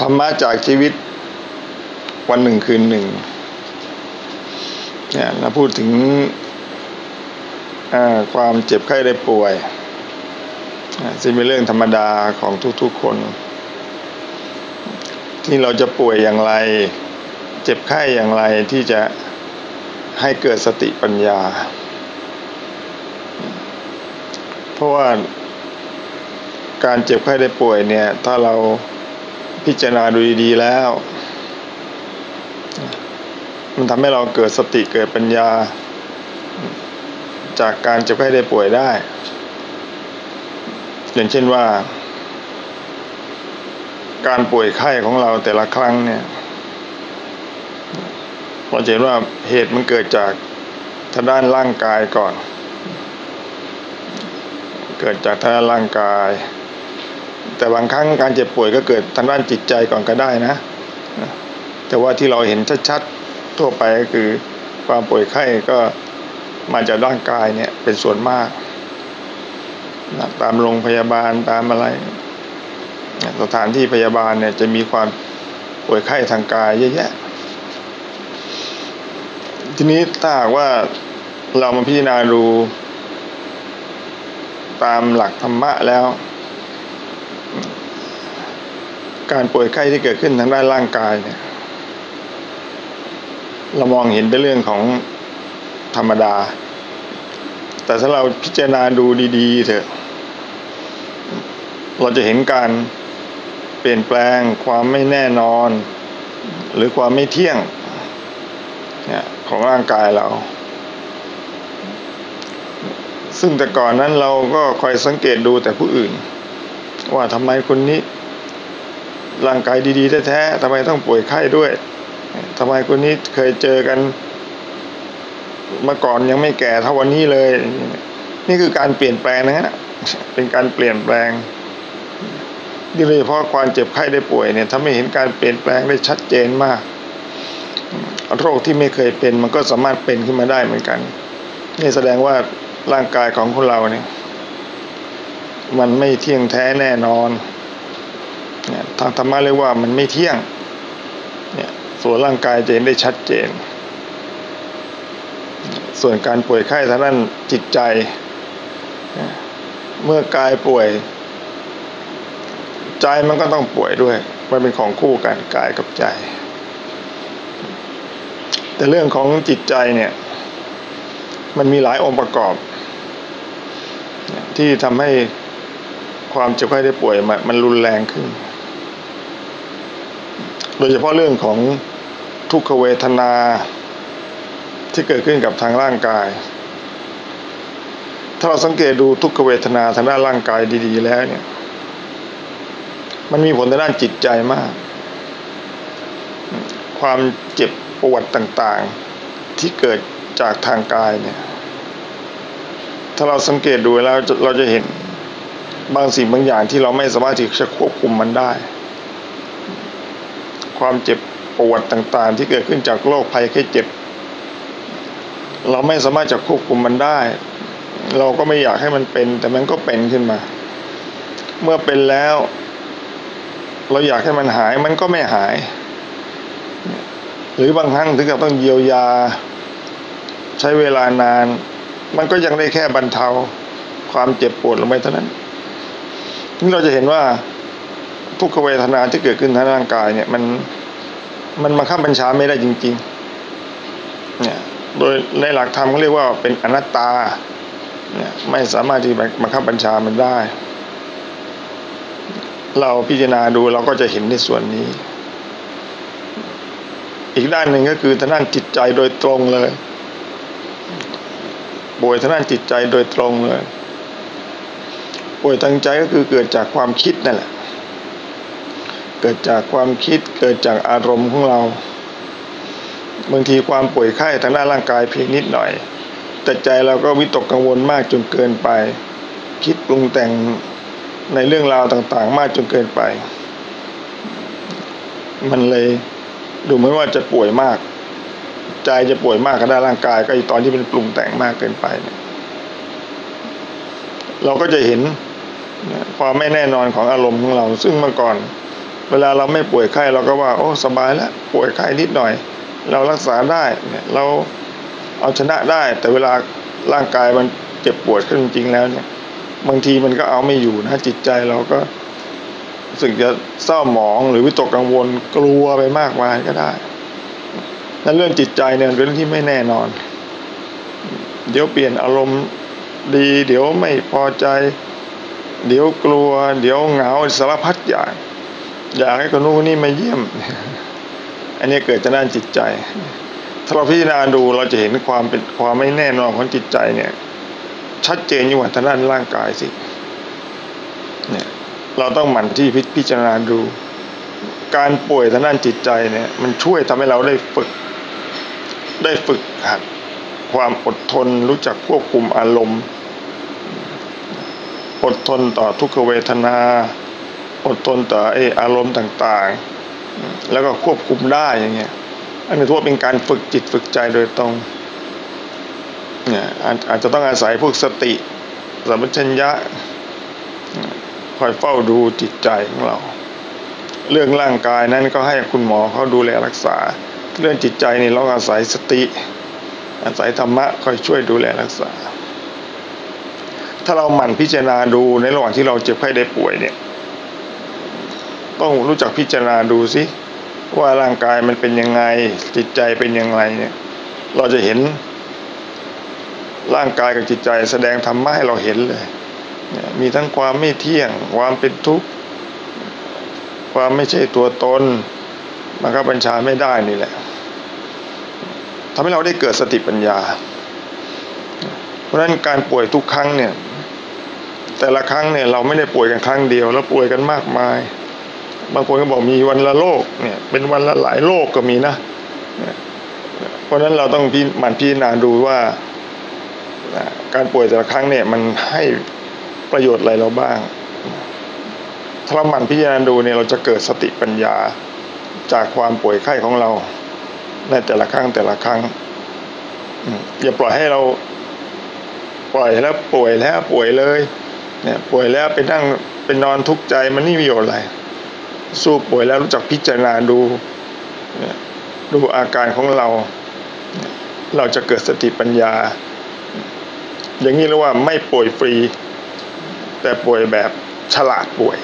ธรรมะจากชีวิต วันหนึ่งคืนหนึ่งเนี่ยเราพูดถึงความเจ็บไข้ได้ป่วยซึ่งเป็นเรื่องธรรมดาของทุกๆคน ที่เราจะป่วยอย่างไร เจ็บไข้อย่างไรที่จะให้เกิดสติปัญญา เพราะว่า การเจ็บไข้ได้ป่วยเนี่ย ถ้าเราพิจารณาดูดีๆแล้ว มันทำให้เราเกิดสติเกิดปัญญา จากการเจ็บไข้ได้ป่วยได้ อย่างเช่นว่า การป่วยไข้ของเราแต่ละครั้งเนี่ยเราเห็นว่าเหตุมันเกิดจากทางด้านร่างกายก่อน เกิดจากทางด้านร่างกาย แต่บางครั้งการเจ็บป่วยก็เกิดทางด้านจิตใจก่อนก็ได้นะ แต่ว่าที่เราเห็นชัดๆทั่วไปก็คือความป่วยไข้ก็มาจากร่างกายเนี่ยเป็นส่วนมากตามโรงพยาบาลตามอะไร สถานที่พยาบาลเนี่ยจะมีความป่วยไข้ทางกายเยอะแยะ ทีนี้ถ้าหากว่าเรามาพิจารณาดูตามหลักธรรมะแล้ว การป่วยไข้ที่เกิดขึ้นทางด้านร่างกายเนี่ย เรามองเห็นเป็นเรื่องของธรรมดา แต่ถ้าเราพิจารณาดูดีๆเถอะ เราจะเห็นการเปลี่ยนแปลงความไม่แน่นอน หรือความไม่เที่ยงเนี่ยของร่างกายเรา ซึ่งแต่ก่อนนั้นเราก็คอยสังเกตดูแต่ผู้อื่น ว่าทำไมคนนี้ร่างกายดีๆแท้ๆทำไมต้องป่วยไข้ด้วยทำไมคนนี้เคยเจอกันมื่อก่อนยังไม่แก่เท่าวันนี้เลย นี่คือการเปลี่ยนแปลงนะฮะเป็นการเปลี่ยนแปลงโดยเฉพาะความเจ็บไข้ได้ป่วยเนี่ยถ้าไม่เห็นการเปลี่ยนแปลงได้ชัดเจนมาก โรคที่ไม่เคยเป็นมันก็สามารถเป็นขึ้นมาได้เหมือนกัน นี่แสดงว่าร่างกายของคนเราเนี่ย มันไม่เที่ยงแท้แน่นอนทางธรรมะเรียกว่ามันไม่เที่ยงเนี่ยส่วนร่างกายจะเห็นได้ชัดเจน ส่วนการป่วยไข้ทางด้านจิตใจ เมื่อกายป่วย ใจมันก็ต้องป่วยด้วย มันเป็นของคู่กันกายกับใจ แต่เรื่องของจิตใจเนี่ย มันมีหลายองค์ประกอบ ที่ทำให้ ความเจ็บไข้ได้ป่วยมันรุนแรงขึ้น โดยเฉพาะเรื่องของทุกขเวทนาที่เกิดขึ้นกับทางร่างกาย ถ้าเราสังเกตดูทุกขเวทนาทางด้านร่างกายดี ๆ แล้วเนี่ย มันมีผลทางด้านจิตใจมาก ความเจ็บปวดต่างๆที่เกิดจากทางกายเนี่ย ถ้าเราสังเกตดูแล้วเราจะเห็น บางสิ่งบางอย่างที่เราไม่สามารถที่จะควบคุมมันได้ ความเจ็บปวดต่างๆ ที่เกิดขึ้นจากโรคภัยแค่เจ็บ เราไม่สามารถจะควบคุมมันได้ เราก็ไม่อยากให้มันเป็น แต่มันก็เป็นขึ้นมา เมื่อเป็นแล้ว เราอยากให้มันหายมันก็ไม่หาย หรือบางครั้งถึงกับต้องเยียวยา ใช้เวลานาน มันก็ยังได้แค่บรรเทาความเจ็บปวดลงไปเท่านั้น นี่เราจะเห็นว่าทุกขเวทนาที่เกิดขึ้นทางร่างกายเนี่ย มันมันมาขับบัญชาไม่ได้จริง ๆ เนี่ย โดยในหลักธรรมเขาเรียกว่าเป็นอนัตตา เนี่ย ไม่สามารถที่มาขับบัญชามันได้ เราพิจารณาดูเราก็จะเห็นในส่วนนี้ อีกด้านหนึ่งก็คือทางด้านจิตใจโดยตรงเลยป่วยทางด้านจิตใจโดยตรงเลย ป่วยทางใจก็คือเกิดจากความคิดนั่นแหละ เกิดจากความคิดเกิดจากอารมณ์ของเรา บางทีความป่วยไข้ทางด้านร่างกายเพียงนิดหน่อย แต่ใจเราก็วิตกกังวลมากจนเกินไป คิดปรุงแต่งในเรื่องราวต่างๆ มากจนเกินไป มันเลยดูเหมือนว่าจะป่วยมาก ใจจะป่วยมากกับด้านร่างกาย ก็อีตอนที่เป็นปรุงแต่งมากเกินไปเนี่ยเราก็จะเห็น ความไม่แน่นอนของอารมณ์ของเรา ซึ่งเมื่อก่อน เวลาเราไม่ป่วยไข้เราก็ว่า โอ้สบายแล้วป่วยไข้นิดหน่อย เรารักษาได้เนี่ยเราเอาชนะได้ แต่เวลาร่างกายมันเจ็บปวดขึ้นจริงแล้วเนี่ย บางทีมันก็เอาไม่อยู่นะจิตใจเราก็สึกจะเศร้าหมองหรือวิตกกังวลกลัวไปมากมายก็ได้นั่นเรื่องจิตใจเนี่ยเป็นเรื่องที่ไม่แน่นอน เดี๋ยวเปลี่ยนอารมณ์ดี เดี๋ยวไม่พอใจ เดี๋ยวกลัว เดี๋ยวเหงาสารพัดอย่าง อยากให้คนนู้นนี่มาเยี่ยม อันนี้เกิดจากด้านจิตใจ ถ้าเราพิจารณาดูเราจะเห็นความเป็นความไม่แน่นอนของจิตใจเนี่ย ชัดเจนอยู่ว่าทางด้านร่างกายสิเนี่ยเราต้องหมั่นที่พิจารณาดู การป่วยทางด้านจิตใจเนี่ย มันช่วยทำให้เราได้ฝึก ได้ฝึกหัดความอดทนรู้จักควบคุมอารมณ์ อดทนต่อทุกขเวทนา อดทนต่อไออารมณ์ต่างๆ แล้วก็ควบคุมได้อย่างเงี้ยอันนี้ถือว่าเป็นการฝึกจิตฝึกใจโดยตรงเนี่ยอาจจะต้องอาศัยพวกสติสัมปชัญญะคอยเฝ้าดูจิตใจของเรา เรื่องร่างกายนั้นก็ให้คุณหมอเขาดูแลรักษา เรื่องจิตใจนี่เราอาศัยสติ อาศัยธรรมะคอยช่วยดูแลรักษา ถ้าเราหมั่นพิจารณาดูในระหว่างที่เราเจ็บไข้ได้ป่วยเนี่ย ต้องรู้จักพิจารณาดูสิว่าร่างกายมันเป็นยังไงจิตใจเป็นยังไงเนี่ย เราจะเห็น ร่างกายกับจิตใจแสดงธรรมะให้เราเห็นเลย มีทั้งความไม่เที่ยง ความเป็นทุกข์ความไม่ใช่ตัวตนมันก็บัญชาไม่ได้นี่แหละทำให้เราได้เกิดสติปัญญา เพราะฉะนั้นการป่วยทุกครั้งเนี่ย แต่ละครั้งเนี่ยเราไม่ได้ป่วยกันครั้งเดียวแล้วป่วยกันมากมาย บางคนก็บอกมีวันละโรคเนี่ยเป็นวันละหลายโรคก็มีนะ เพราะฉะนั้นเราต้องพิมันพิจารณาดูว่าการป่วยแต่ละครั้งเนี่ยมันให้ประโยชน์อะไรเราบ้าง ถ้าเราหมั่นพิจารณาดูเนี่ยเราจะเกิดสติปัญญาจากความป่วยไข้ของเราในแต่ละครั้งแต่ละครั้งอย่าปล่อยให้เรา ปล่อยแล้วป่วยแล้วป่วยเลย เนี่ยป่วยแล้วไปนั่งเป็นนอนทุกข์ใจมันนี่มีประโยชน์อะไร สู้ป่วยแล้วรู้จักพิจารณาดูดูอาการของเรา เราจะเกิดสติปัญญา อย่างนี้เรียกว่าไม่ป่วยฟรี แต่ป่วยแบบฉลาดป่วย